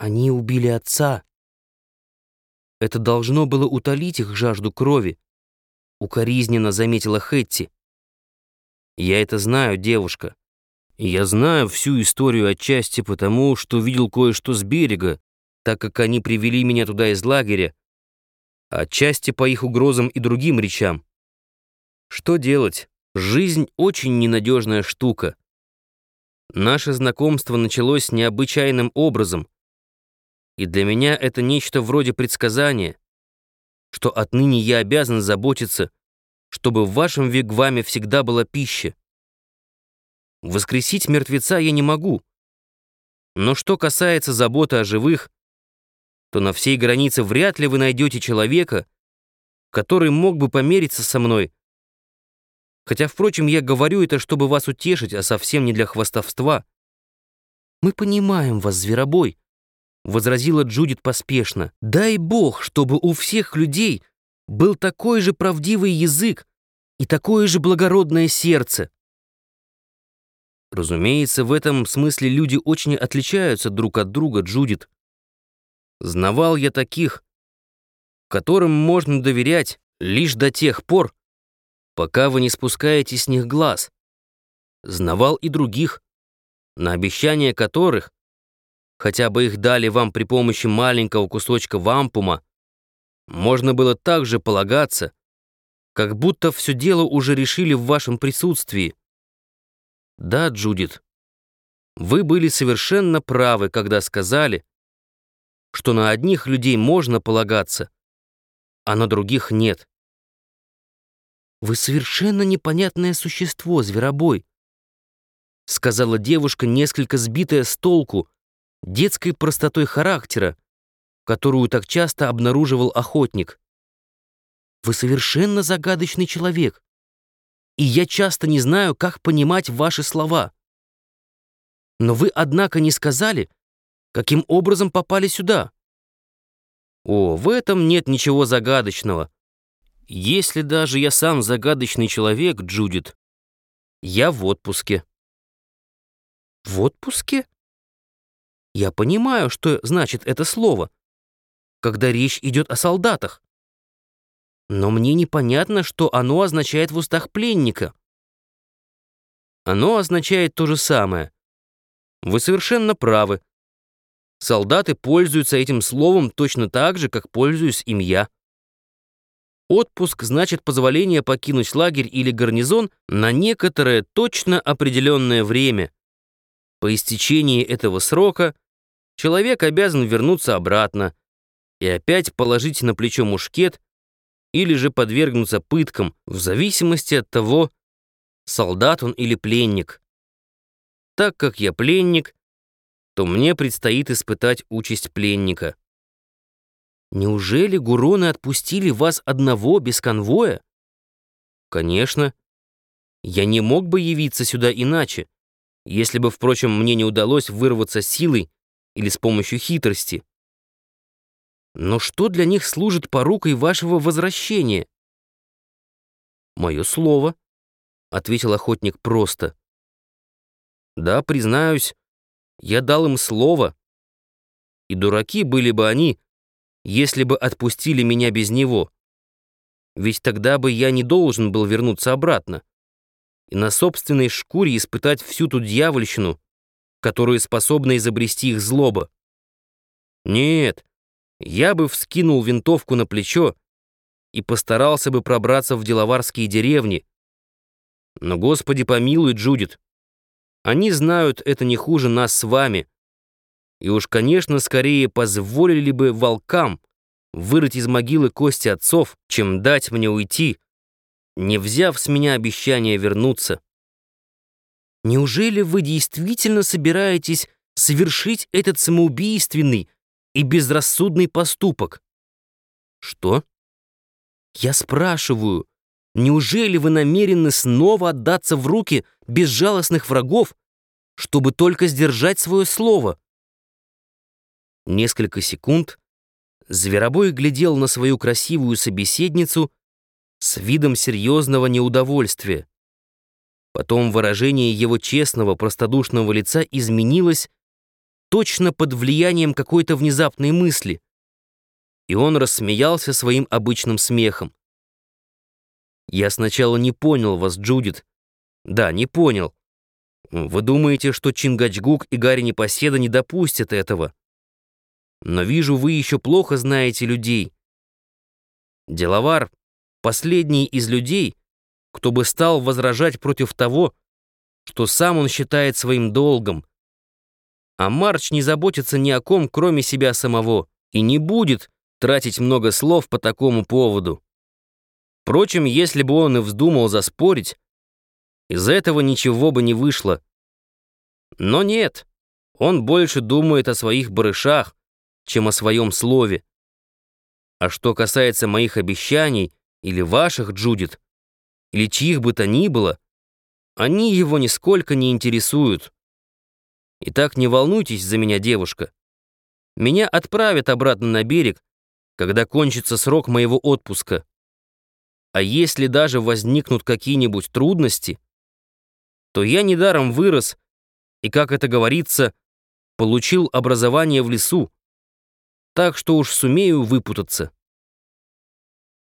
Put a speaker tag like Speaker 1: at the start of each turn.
Speaker 1: Они убили отца. Это должно было утолить их жажду крови, укоризненно заметила Хэтти. Я это знаю, девушка. Я знаю всю историю отчасти потому, что видел кое-что с берега, так как они привели меня туда из лагеря, отчасти по их угрозам и другим речам. Что делать? Жизнь очень ненадежная штука. Наше знакомство началось необычайным образом, и для меня это нечто вроде предсказания, что отныне я обязан заботиться, чтобы в вашем вигваме всегда была пища. Воскресить мертвеца я не могу, но что касается заботы о живых, то на всей границе вряд ли вы найдете человека, который мог бы помериться со мной. Хотя, впрочем, я говорю это, чтобы вас утешить, а совсем не для хвастовства. «Мы понимаем вас, зверобой», — возразила Джудит поспешно. «Дай бог, чтобы у всех людей был такой же правдивый язык и такое же благородное сердце». Разумеется, в этом смысле люди очень отличаются друг от друга, Джудит. Знавал я таких, которым можно доверять лишь до тех пор, пока вы не спускаете с них глаз. Знавал и других, на обещания которых, хотя бы их дали вам при помощи маленького кусочка вампума, можно было также полагаться, как будто все дело уже решили в вашем присутствии. Да, Джудит, вы были совершенно правы, когда сказали, что на одних людей можно полагаться, а на других нет. «Вы совершенно непонятное существо, зверобой», сказала девушка, несколько сбитая с толку, детской простотой характера, которую так часто обнаруживал охотник. «Вы совершенно загадочный человек, и я часто не знаю, как понимать ваши слова. Но вы, однако, не сказали, Каким образом попали сюда? О, в этом нет ничего загадочного. Если даже я сам загадочный человек, Джудит, я в отпуске. В отпуске? Я понимаю, что значит это слово, когда речь идет о солдатах. Но мне непонятно, что оно означает в устах пленника. Оно означает то же самое. Вы совершенно правы. Солдаты пользуются этим словом точно так же, как пользуюсь им я. Отпуск значит позволение покинуть лагерь или гарнизон на некоторое точно определенное время. По истечении этого срока человек обязан вернуться обратно и опять положить на плечо мушкет или же подвергнуться пыткам, в зависимости от того, солдат он или пленник. Так как я пленник, то мне предстоит испытать участь пленника. Неужели гуроны отпустили вас одного без конвоя? Конечно. Я не мог бы явиться сюда иначе, если бы, впрочем, мне не удалось вырваться силой или с помощью хитрости. Но что для них служит порукой вашего возвращения? Мое слово, — ответил охотник просто. Да, признаюсь, я дал им слово. И дураки были бы они, если бы отпустили меня без него. Ведь тогда бы я не должен был вернуться обратно и на собственной шкуре испытать всю ту дьявольщину, которую способна изобрести их злоба. Нет, я бы вскинул винтовку на плечо и постарался бы пробраться в деловарские деревни. Но, Господи помилуй, Джудит, они знают это не хуже нас с вами. И уж, конечно, скорее позволили бы волкам вырыть из могилы кости отцов, чем дать мне уйти, не взяв с меня обещание вернуться. Неужели вы действительно собираетесь совершить этот самоубийственный и безрассудный поступок? Что? Я спрашиваю, Неужели вы намерены снова отдаться в руки безжалостных врагов, чтобы только сдержать свое слово? Несколько секунд Зверобой глядел на свою красивую собеседницу с видом серьезного неудовольствия. Потом выражение его честного, простодушного лица изменилось, точно под влиянием какой-то внезапной мысли. И он рассмеялся своим обычным смехом. «Я сначала не понял вас, Джудит. Да, не понял. Вы думаете, что Чингачгук и Гарри Непоседа не допустят этого? Но вижу, вы еще плохо знаете людей. Деловар — последний из людей, кто бы стал возражать против того, что сам он считает своим долгом. А Марч не заботится ни о ком, кроме себя самого, и не будет тратить много слов по такому поводу. Впрочем, если бы он и вздумал заспорить, из этого ничего бы не вышло. Но нет, он больше думает о своих барышах, чем о своем слове. А что касается моих обещаний или ваших, Джудит, или чьих бы то ни было, они его нисколько не интересуют. Итак, не волнуйтесь за меня, девушка. Меня отправят обратно на берег, когда кончится срок моего отпуска. А если даже возникнут какие-нибудь трудности, то я недаром вырос и, как это говорится, получил образование в лесу, так что уж сумею выпутаться.